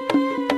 Música